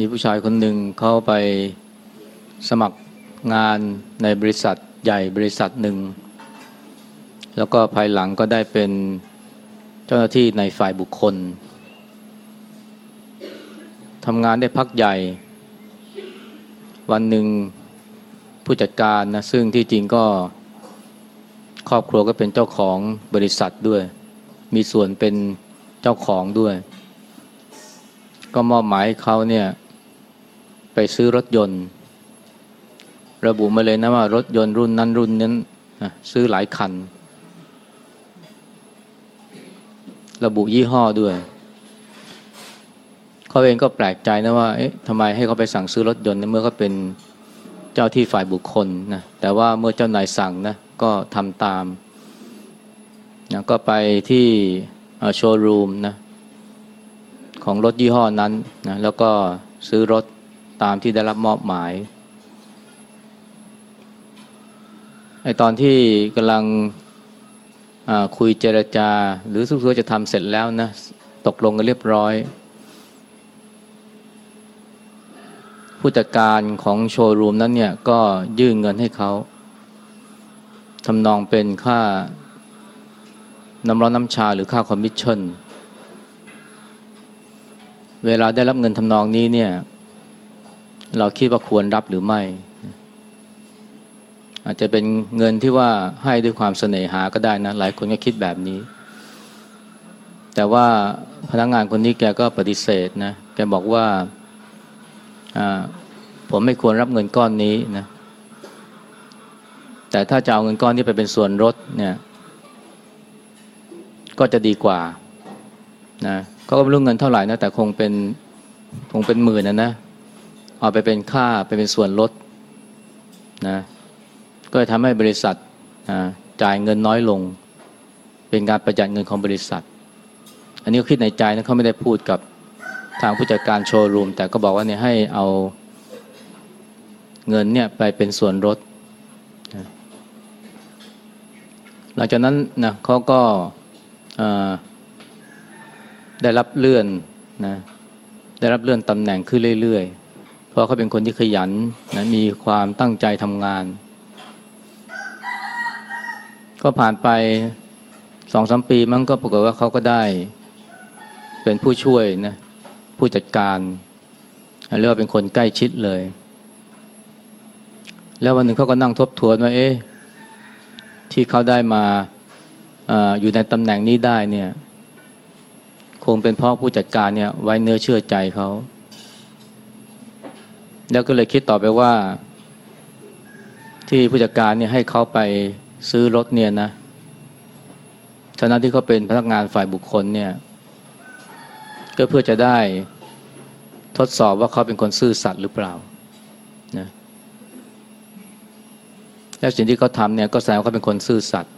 มีผู้ชายคนหนึ่งเข้าไปสมัครงานในบริษัทใหญ่บริษัทหนึ่ง แล้วก็ภายหลังก็ได้เป็นเจ้าหน้าที่ในฝ่ายบุคคลทำงานได้พักใหญ่ วันหนึ่งผู้จัดการนะซึ่งที่จริงก็ครอบครัวก็เป็นเจ้าของบริษัทด้วย มีส่วนเป็นเจ้าของด้วย ก็มอบหมายเขาเนี่ย ไปซื้อรถยนต์ ระบุมาเลยนะว่ารถยนต์รุ่นนั้นรุ่นนั้นนะซื้อหลายคัน ระบุยี่ห้อด้วย เขาเองก็แปลกใจนะว่าเอ๊ะทำไมให้เขาไปสั่งซื้อรถยนต์เมื่อเขาเป็นเจ้าที่ฝ่ายบุคคลนะแต่ว่าเมื่อเจ้านายสั่งนะก็ทำตามนะก็ไปที่โชว์รูมนะของรถยี่ห้อนั้นนะแล้วก็ซื้อรถ ตามที่ได้รับมอบหมายไอตอนที่กำลังคุยเจรจา หรือสุกๆจะทำเสร็จแล้วนะ ตกลงกันเรียบร้อย ผู้จัดการของโชว์รูมนั้นเนี่ย ก็ยื่นเงินให้เขาทำนองเป็นค่าน้ำร้อนน้ำชาหรือค่าคอมมิชชั่น เวลาได้รับเงินทำนองนี้เนี่ย เราคิดว่าควรรับหรือไม่ อาจจะเป็นเงินที่ว่าให้ด้วยความเสน่หาก็ได้นะ หลายคนก็คิดแบบนี้ แต่ว่าพนักงงานคนนี้แกก็ปฏิเสธนะ แกบอกว่าผมไม่ควรรับเงินก้อนนี้นะ แต่ถ้าจะเอาเงินก้อนนี้ไปเป็นส่วนลดเนี่ย ก็จะดีกว่านะก็ไม่รู้เงินเท่าไหร่นะ แต่คงเป็นคงเป็นหมื่นนะนะ เอาไปเป็นค่าไปเป็นส่วนลดนะก็ทำให้บริษัทจ่ายเงินน้อยลง เป็นการประหยัดเงินของบริษัท อันนี้คิดในใจนะเขาไม่ได้พูดกับทางผู้จัดการโชว์รูม แต่ก็บอกว่าเนี่ยให้เอาเงินเนี่ยไปเป็นส่วนลดหลังจากนั้นนะเขาก็ได้รับเลื่อนนะได้รับเลื่อนตำแหน่งขึ้นเรื่อยๆ ราะเขาเป็นคนที่ขยันนะมีความตั้งใจทำงาน ก็ผ่านไปสองสามปีมันก็ปรากฏว่าเขาก็ได้เป็นผู้ช่วยนะผู้จัดการเรียกว่าเป็นคนใกล้ชิดเลย แล้ววันหนึ่งเขาก็นั่งทบทวนว่าเอ๊ะที่เขาได้มาอยู่ในตำแหน่งนี้ได้เนี่ย คงเป็นเพราะผู้จัดการเนี่ย ไว้เนื้อเชื่อใจเขา แล้วก็เลยคิดต่อไปว่า ที่ผู้จัดการเนี่ยให้เขาไปซื้อรถเนี่ยนะฉะนั้นที่เขาเป็นพนักงานฝ่ายบุคคลเนี่ยก็เพื่อจะได้ทดสอบว่าเขาเป็นคนซื่อสัตย์หรือเปล่านะแล้วสิ่งที่เขาทำเนี่ยก็แสดงว่าเขาเป็นคนซื่อสัตย์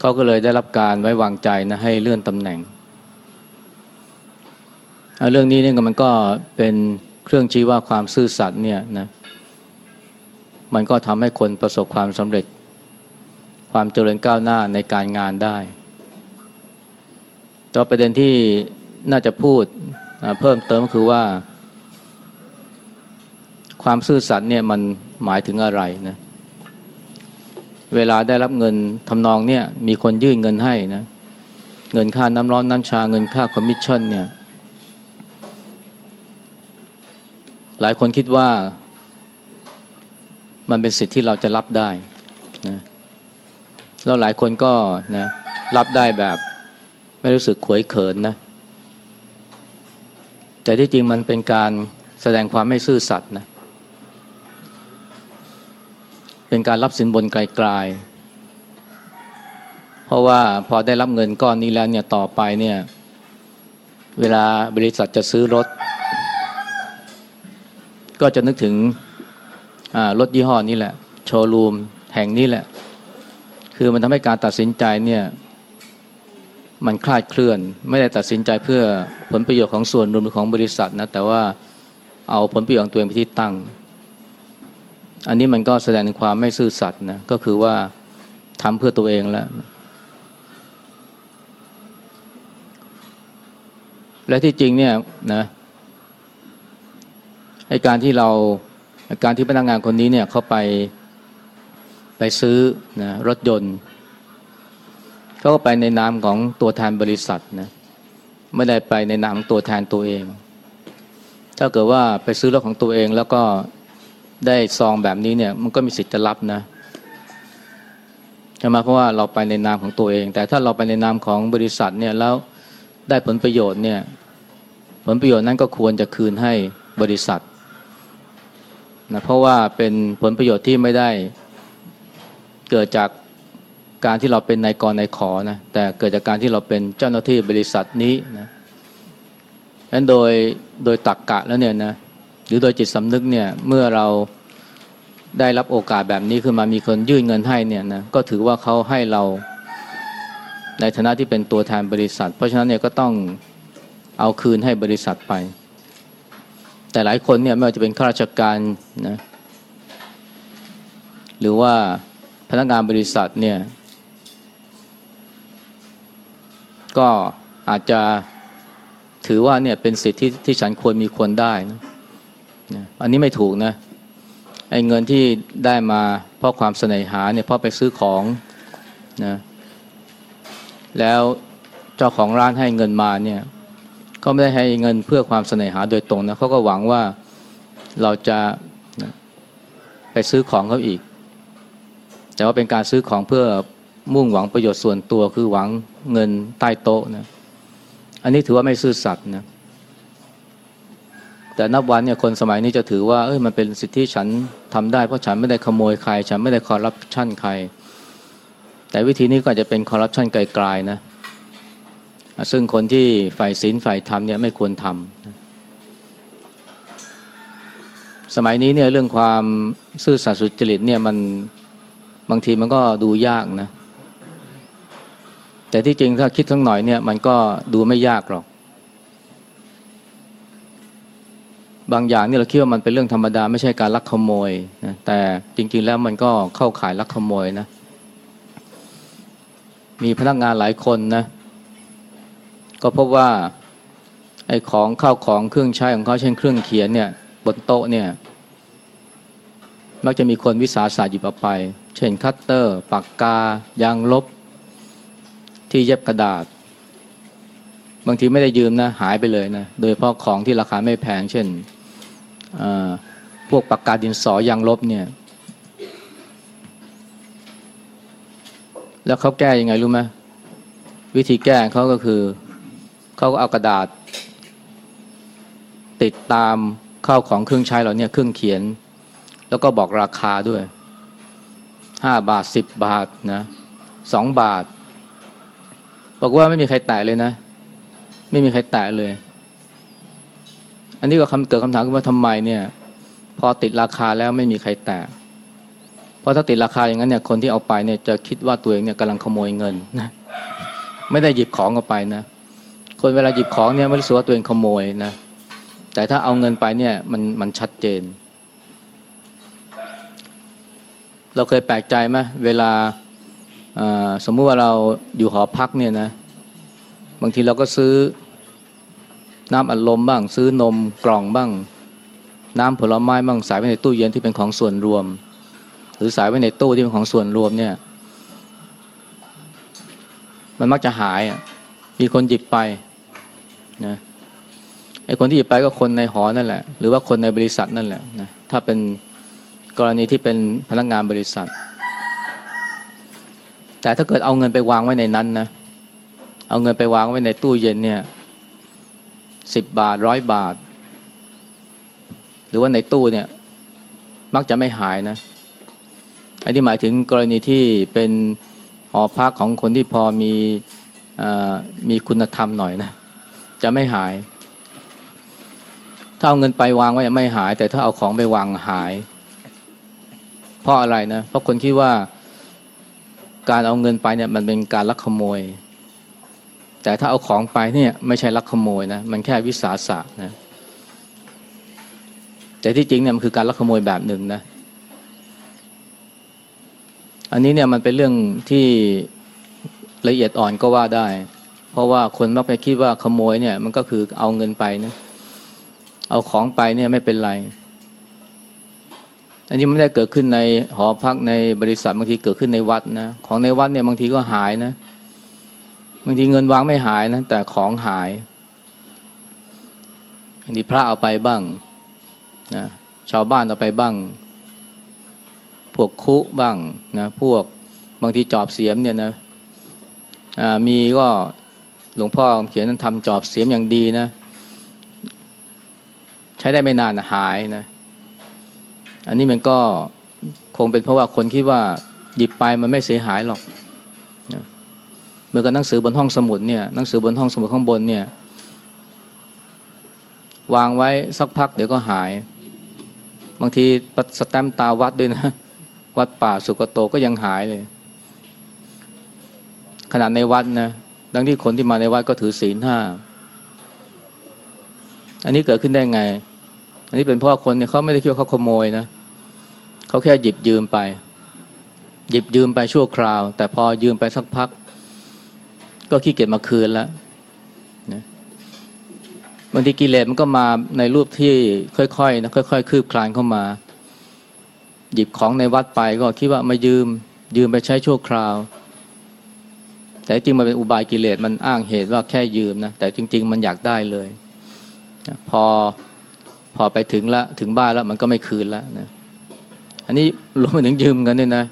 เขาก็เลยได้รับการไว้วางใจนะให้เลื่อนตำแหน่ง เรื่องนี้เนี่ยมันก็เป็นเครื่องชี้ว่าความซื่อสัตย์เนี่ยนะมันก็ทำให้คนประสบความสำเร็จ ความเจริญก้าวหน้าในการงานได้ต่อประเด็นที่น่าจะพูดเพิ่มเติมก็คือว่า ความซื่อสัตย์เนี่ยมันหมายถึงอะไรนะเวลาได้รับเงินทำนองเนี่ยมีคนยื่นเงินให้นะเงินค่าน้ำร้อนน้ำชาเงินค่าคอมมิชชั่นเนี่ย หลายคนคิดว่ามันเป็นสิทธิ์ที่เราจะรับได้นะแล้วหลายคนก็นะรับได้แบบไม่รู้สึกขวยเขินนะ แต่ที่จริงมันเป็นการแสดงความไม่ซื่อสัตย์นะ เป็นการรับสินบนกลายๆๆ เพราะว่าพอได้รับเงินก้อนนี้แล้วเนี่ยต่อไปเนี่ย เวลาบริษัทจะซื้อรถ ก็จะนึกถึงรถยี่ห้อนี้แหละ โชว์รูมแห่งนี้แหละ คือมันทำให้การตัดสินใจเนี่ยมันคลาดเคลื่อน ไม่ได้ตัดสินใจเพื่อผลประโยชน์ของส่วนรวมของบริษัทนะแต่ว่าเอาผลประโยชน์ของตัวเองไปที่ตั้ง อันนี้มันก็แสดงความไม่ซื่อสัตย์นะก็คือว่าทำเพื่อตัวเองแล้วและที่จริงเนี่ยนะ การที่เราการที่พนักงานคนนี้เนี่ยเขาไปไปซื้อนะรถยนต์เขาก็ไปในนามของตัวแทนบริษัทนะไม่ได้ไปในนามตัวแทนตัวเอง ถ้าเกิดว่าไปซื้อรถของตัวเองแล้วก็ได้ซองแบบนี้เนี่ยมันก็มีสิทธิ์จะรับนะใช่ไหมเพราะว่าเราไปในนามของตัวเอง แต่ถ้าเราไปในนามของบริษัทเนี่ยแล้วได้ผลประโยชน์เนี่ยผลประโยชน์นั้นก็ควรจะคืนให้บริษัท นะเพราะว่าเป็นผลประโยชน์ที่ไม่ได้เกิดจากการที่เราเป็นนายกรนายขอนะแต่เกิดจากการที่เราเป็นเจ้าหน้าที่บริษัทนี้นะดังนั้นโดยโดยตักกะแล้วเนี่ยนะหรือโดยจิตสำนึกเนี่ยเมื่อเราได้รับโอกาสแบบนี้ขึ้นมามีคนยื่นเงินให้เนี่ยนะก็ถือว่าเขาให้เราในฐานะที่เป็นตัวแทนบริษัท เพราะฉะนั้นเนี่ยก็ต้องเอาคืนให้บริษัทไป แต่หลายคนเนี่ยไม่ว่าจะเป็นข้าราชการนะหรือว่าพนักงานบริษัทเนี่ยก็อาจจะถือว่าเนี่ยเป็นสิทธิที่ฉันควรมีควรได้นะอันนี้ไม่ถูกนะไอ้เงินที่ได้มาเพราะความเสน่หาเนี่ยเพราะไปซื้อของนะแล้วเจ้าของร้านให้เงินมาเนี่ย ก็ไม่ได้ให้เงินเพื่อความเสน่หาโดยตรงนะเขาก็หวังว่าเราจะไปซื้อของเขาอีก แต่ว่าเป็นการซื้อของเพื่อมุ่งหวังประโยชน์ส่วนตัวคือหวังเงินใต้โต๊ะนะอันนี้ถือว่าไม่ซื่อสัตย์นะแต่นับวันเนี่ยคนสมัยนี้จะถือว่าเอ้ยมันเป็นสิทธิฉันทำได้เพราะฉันไม่ได้ขโมยใคร ฉันไม่ได้คอร์รัปชันใคร แต่วิธีนี้ก็อาจจะเป็นคอร์รัปชันไกลๆนะ ซึ่งคนที่ฝ่ายศีลฝ่ายธรรมเนี่ยไม่ควรทำสมัยนี้เนี่ยเรื่องความซื่อสัตย์สุจริตเนี่ยมันบางทีมันก็ดูยากนะ แต่ที่จริงถ้าคิดทั้งหน่อยเนี่ยมันก็ดูไม่ยากหรอก บางอย่างนี่เราคิดว่ามันเป็นเรื่องธรรมดาไม่ใช่การลักขโมยนะแต่จริง ๆ แล้วมันก็เข้าข่ายลักขโมยนะ มีพนักงานหลายคนนะ ก็พบว่าไอ้ของข้าวของเครื่องใช้ของเขาเช่นเครื่องเขียนเนี่ยบนโต๊ะเนี่ยมักจะมีคนวิสาสะหยิบเอาไป เช่นคัตเตอร์ ปากกา ยางลบ ที่เย็บกระดาษ บางทีไม่ได้ยืมนะ หายไปเลยนะ โดยเฉพาะของที่ราคาไม่แพง เช่น พวกปากกาดินสอยางลบเนี่ย แล้วเขาแก้ยังไงรู้ไหมวิธีแก้เขาก็คือ เขาก็เอากระดาษ ติดตามเข้าของเครื่องใช้เราเนี่ยเครื่องเขียน แล้วก็บอกราคาด้วยห้าบาทสิบบาทนะสองบาท บอกว่าไม่มีใครแตะเลยนะ ไม่มีใครแตะเลย อันนี้ก็คำเกิดคำถามขึ้นว่าทำไมเนี่ย พอติดราคาแล้วไม่มีใครแตะเพราะถ้าติดราคาอย่างนั้นเนี่ยคนที่เอาไปเนี่ยจะคิดว่าตัวเองเนี่ยกำลังขโมยเงินนะไม่ได้หยิบของเอาไปนะ คนเวลาหยิบของเนี่ยไม่รู้สึกว่าตัวเองขโมยนะ แต่ถ้าเอาเงินไปเนี่ยมันมันชัดเจน เราเคยแปลกใจไหมเวลาสมมุติว่าเราอยู่หอพักเนี่ยนะ บางทีเราก็ซื้อน้ำอัดลมบ้าง ซื้อนมกล่องบ้าง น้ำผลไม้บ้างใส่ไว้ในตู้เย็นที่เป็นของส่วนรวม หรือใส่ไว้ในตู้ที่เป็นของส่วนรวมเนี่ย มันมักจะหายอะมีคนหยิบไป นะไอ้คนที่หยิบไปก็คนในหอนั่นแหละ หรือว่าคนในบริษัทนั่นแหละนะถ้าเป็นกรณีที่เป็นพนักงานบริษัท แต่ถ้าเกิดเอาเงินไปวางไว้ในนั้นนะเอาเงินไปวางไว้ในตู้เย็นเนี่ยสิบบาทร้อยบาท หรือว่าในตู้เนี่ย มักจะไม่หายนะอันนี้หมายถึงกรณีที่เป็นหอพักของคนที่พอมีมีคุณธรรมหน่อยนะ จะไม่หาย ถ้าเอาเงินไปวางไว้ไม่หาย แต่ถ้าเอาของไปวางหาย เพราะอะไรนะ เพราะคนคิดว่าการเอาเงินไปเนี่ยมันเป็นการลักขโมย แต่ถ้าเอาของไปเนี่ยไม่ใช่ลักขโมยนะ มันแค่วิสาสะนะ แต่ที่จริงเนี่ยมันคือการลักขโมยแบบหนึ่งนะ อันนี้เนี่ยมันเป็นเรื่องที่ละเอียดอ่อนก็ว่าได้ เพราะว่าคนมักไปคิดว่าขโมยเนี่ย มันก็คือเอาเงินไปนะ เอาของไปเนี่ยไม่เป็นไร อันนี้ไม่ได้เกิดขึ้นในหอพักในบริษัทบางทีเกิดขึ้นในวัดนะของในวัดเนี่ยบางทีก็หายนะบางทีเงินวางไม่หายนะแต่ของหายบางทีพระเอาไปบ้างนะชาวบ้านเอาไปบ้าง พวกคุบ้างนะพวกบางทีจอบเสียมเนี่ยนะมีก็ หลวงพ่อเขียนนั้นทำจอบเสียมอย่างดีนะ ใช้ได้ไม่นานนะหายนะ อันนี้มันก็คงเป็นเพราะว่าคนคิดว่าหยิบไปมันไม่เสียหายหรอกเมื่อกับหนังสือบนห้องสมุดเนี่ยหนังสือบนห้องสมุดข้างบนเนี่ยวางไว้สักพักเดี๋ยวก็หาย บางทีสแตมตาวัดด้วยนะ วัดป่าสุกโตก็ยังหายเลย ขนาดในวัดนะ ดังที่คนที่มาในวัดก็ถือศีลห้าอันนี้เกิดขึ้นได้ไง อันนี้เป็นเพราะคนเนี่ยเขาไม่ได้คิดว่าเขาขโมยนะเขาแค่หยิบยืมไป หยิบยืมไปชั่วคราว แต่พอยืมไปสักพัก ก็ขี้เกียจมาคืนแล้วนะบางทีกิเลสมันก็มาในรูปที่ค่อยๆนะค่อยๆคืบคลานเข้ามา หยิบของในวัดไปก็คิดว่ามายืม ยืมไปใช้ชั่วคราว แต่จริงมันเป็นอุบายกิเลสมันอ้างเหตุว่าแค่ยืมนะแต่จริง ๆ มันอยากได้เลย พอพอไปถึงละถึงบ้านแล้วมันก็ไม่คืนแล้วนะอันนี้รวมไปถึงยืมเงินเนี่ยนะ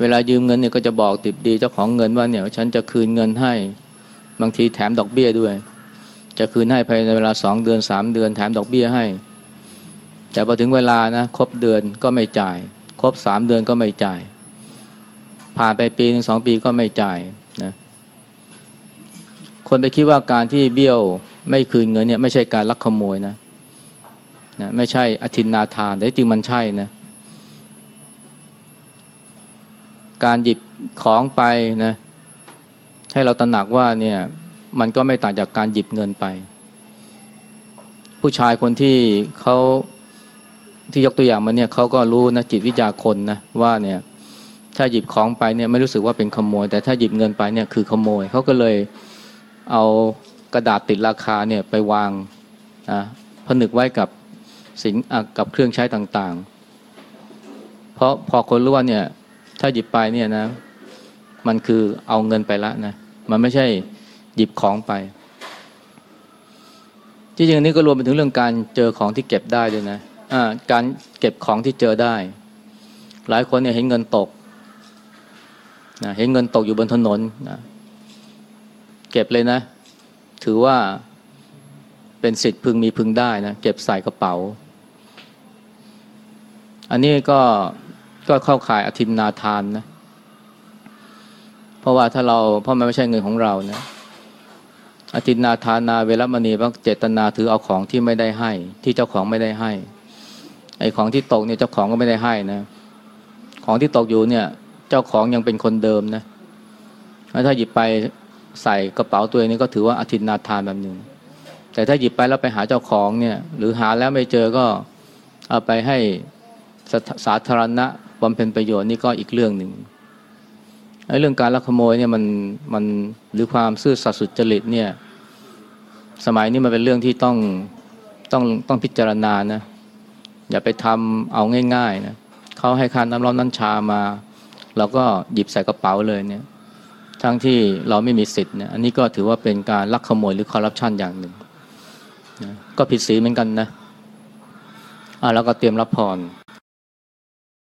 เวลายืมเงินเนี่ยก็จะบอกติดดีเจ้าของเงินว่าเนี่ย ฉันจะคืนเงินให้ บางทีแถมดอกเบี้ยด้วย จะคืนให้ภายในเวลาสองเดือนสามเดือนแถมดอกเบี้ยให้ แต่พอถึงเวลานะครบเดือนก็ไม่จ่าย ครบสามเดือนก็ไม่จ่าย ผ่านไปปีหนึ่งสองปีก็ไม่จ่ายนะคนไปคิดว่าการที่เบี้ยวไม่คืนเงินเนี่ยไม่ใช่การลักขโมยนะนะไม่ใช่อธินนาทานแต่จริงมันใช่นะการหยิบของไปนะให้เราตระหนักว่าเนี่ยมันก็ไม่ต่างจากการหยิบเงินไป ผู้ชายคนที่เขาที่ยกตัวอย่างมาเนี่ยเขาก็รู้นะจิตวิจาคนนะว่าเนี่ย ถ้าหยิบของไปเนี่ยไม่รู้สึกว่าเป็นขโมย แต่ถ้าหยิบเงินไปเนี่ยคือขโมยเขาก็เลยเอากระดาษติดราคาเนี่ยไปวางนะผนึกไว้กับสินกับเครื่องใช้ต่างๆ เพราะพอคนรู้ว่าเนี่ยถ้าหยิบไปเนี่ยนะมันคือเอาเงินไปละนะมันไม่ใช่หยิบของไปที่จริงนี้ก็รวมไปถึงเรื่องการเจอของที่เก็บได้ด้วยนะะการเก็บของที่เจอได้ หลายคนเนี่ยเห็นเงินตก นะเห็นเงินตกอยู่บนถนนนะเก็บเลยนะ ถือว่าเป็นสิทธิ์พึงมีพึงได้นะเก็บใส่กระเป๋า อันนี้ก็ก็เข้าข่ายอธินนาทานนะเพราะว่าถ้าเราเพราะมันไม่ใช่เงินของเรานะอธินนาทานาเวรมณีว่าเจตนาถือเอาของที่ไม่ได้ให้ ที่เจ้าของไม่ได้ให้ ไอ้ของที่ตกเนี่ยเจ้าของก็ไม่ได้ให้นะ ของที่ตกอยู่เนี่ย เจ้าของยังเป็นคนเดิมนะถ้าหยิบไปใส่กระเป๋าตัวเองนี่ก็ถือว่าอธินนาทานแบบหนึ่งแต่ถ้าหยิบไปแล้วไปหาเจ้าของเนี่ย หรือหาแล้วไม่เจอก็เอาไปให้สาธารณะบำเพ็ญประโยชน์นี่ก็อีกเรื่องหนึ่งไอ้เรื่องการลักขโมยเนี่ยมันมันหรือความซื่อสัตย์สุจริตเนี่ย สมัยนี้มันเป็นเรื่องที่ต้องต้องต้องพิจารณานะอย่าไปทำเอาง่ายๆนะเขาให้ค่าน้ำร้อนน้ำชามา เราก็หยิบใส่กระเป๋าเลยเนี่ย ทั้งที่เราไม่มีสิทธิ์เนี่ย อันนี้ก็ถือว่าเป็นการลักขโมยหรือคอร์รัปชันอย่างหนึ่งนะก็ผิดศีลเหมือนกันนะอ่าแล้วก็เตรียมรับพร